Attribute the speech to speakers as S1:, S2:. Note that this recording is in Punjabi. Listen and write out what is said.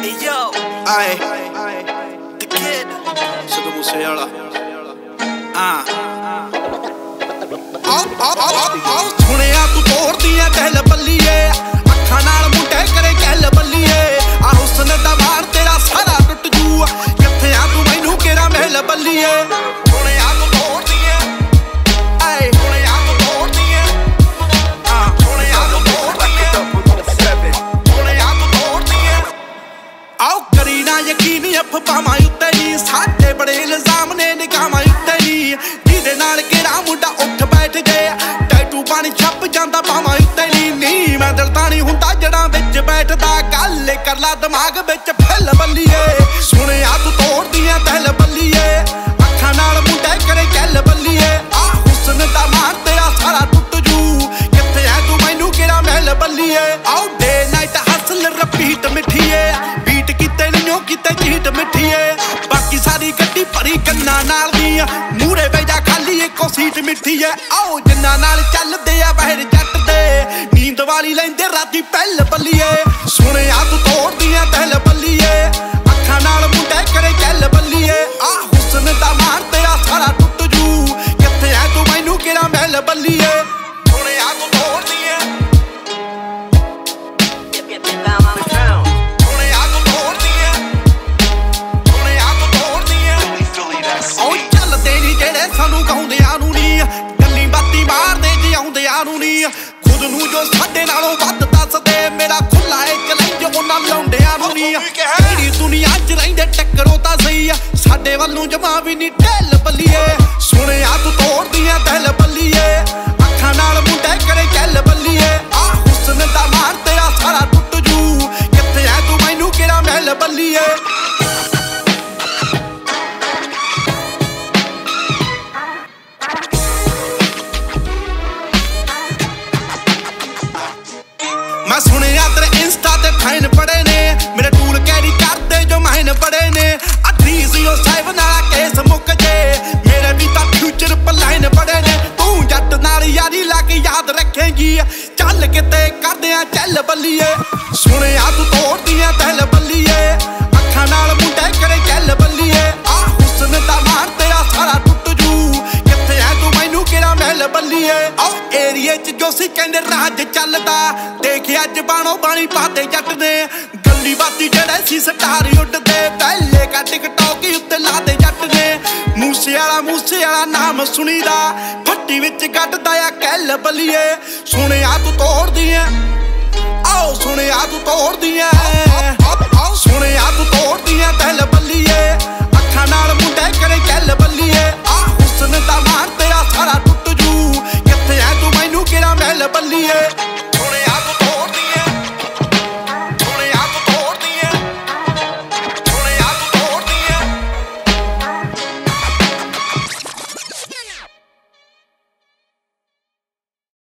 S1: Hey yo,
S2: aye,
S1: the kid.
S2: Så du må se, eller? Ah. Op, op, op, op. ਬੈਠਦਾ ਗੱਲ ਕਰ ਲਾ ਦਿਮਾਗ ਵਿੱਚ ਫੈਲ ਬੱਲੀਏ। ਸੁਣਿਆ ਤੂੰ ਤੋੜਦੀਆਂ ਤਹਿਲ ਬੱਲੀਏ। ਅੱਖਾਂ ਨਾਲ ਮੁੰਡੇ ਕਰੇ ਗੱਲ ਬੱਲੀਏ। ਆ ਹੁਸਨ ਦਾ ਮਾਨ ਤੇਰਾ ਸਾਰਾ ਟੁੱਟ ਜੂ। ਕਿੱਥੇ ਐ ਤੂੰ? ਮੈਨੂੰ ਕਿਹੜਾ ਮਹਿਲ ਬੱਲੀਏ? ਆਉ ਸੀਟ ਮਿੱਠੀਏ ਆਓ ਜਿੰਨਾ ਨਾਲ ਚੱਲਦੇ ਆ ਬਾਹਰ ਜੱਟ ਦੇ ਨੀਂਦ ਵਾਲੀ ਲੈਂਦੇ ਰਾਤੀ ਪਹਿਲ ਬੱਲੀਏ ਸੁਣਿਆ ਤੂੰ ਤੋੜ ਜਿਉਂਦਿਆਂ ਨੂੰ ਨਹੀਂ ਖੁਦ ਨੂੰ ਜੋ ਸਾਡੇ ਨਾਲੋਂ ਵੱਧ ਦੱਸਦੇ ਮੇਰਾ ਖੁੱਲਾ ਏ ਚੈਲੰਜ ਉਹਨਾਂ ਲੌਂਡਿਆਂ ਨੂੰ ਨਹੀਂ ਜਿਹੜੀ ਦੁਨੀਆ 'ਚ ਰਹਿੰਦੇ ਟੱਕਰੋ ਤਾਂ ਸਹੀ ਆ। ਸਾਡੇ ਵੱਲ ਨੂੰ ਜਮਾ ਵੀ ਨਹੀਂ ਢਿੱਲ ਬੱਲੀਏ ਸੁਣਿਆ ਤੂੰ ਤੋੜਦੀਆਂ ਦਿਲ ਬੱਲੀਏ ਅੱਖਾਂ ਨਾਲ ਮੁੰਡੇ ਕਰੇ ਚੱਲ ਬੱਲੀਏ ਆ ਹੁਸਨ ਦਾ ਮਾਨ ਤੇਰਾ ਸਾਰਾ ਟੁੱਟ ਜੂ। ਕਿੱਥੇ ਐ ਤੂੰ? ਮੈਨੂੰ ਕਿਹੜਾ ਮਹਿਲ ਬੱਲੀਏ ਕਰਦੇ ਆ ਚੱਲ ਬੱਲੀਏ। ਸੁਣਿਆ ਤੂੰ ਤੋੜਦੀਆਂ ਤਹਿਲ ਬੱਲੀਏ। ਅੱਖਾਂ ਨਾਲ ਮੁੰਡੇ ਕਰੇ ਚੱਲ ਬੱਲੀਏ। ਆ ਹੁਸਨ ਦਾ ਮਾਨ ਤੇਰਾ ਸਾਰਾ ਟੁੱਟ ਜੂ। ਕਿੱਥੇ ਐ ਤੂੰ ਮੈਨੂੰ ਕਿਹੜਾ ਮਹਿਲ ਬੱਲੀਏ? ਆਓ ਏਰੀਏ 'ਚ ਜੋ ਸੀ ਕਹਿੰਦੇ ਰਾਜ ਚੱਲਦਾ। ਦੇਖ ਅੱਜ ਬਾਣੋ ਬਾਣੀ ਪਾਤੇ ਜੱਟ ਨੇ ਗੱਲੀ ਬਾਤੀ ਜਿਹੜੇ ਸੀ ਸਟਾਰ ਉੱਡਦੇ। ਪਹਿਲੇ ਕਾ ਟਿਕਟੌਕ ਉੱਤੇ ਲਾਦੇ ਜੱਟ ਨੇ ਮੂਸੇ ਵਾਲਾ ਮੂਸੇ ਵਾਲਾ ਨਾਮ ਸੁਣੀਦਾ। ਫੱਟੀ ਵਿੱਚ ਗੱਡਦਾ ਬੱਲੀਏ ਸੁਣਿਆ ਤੂੰ ਤੋੜਦੀ ਐ। ਆਓ ਸੁਣਿਆ ਤੂੰ ਤੋੜਦੀ ਐ।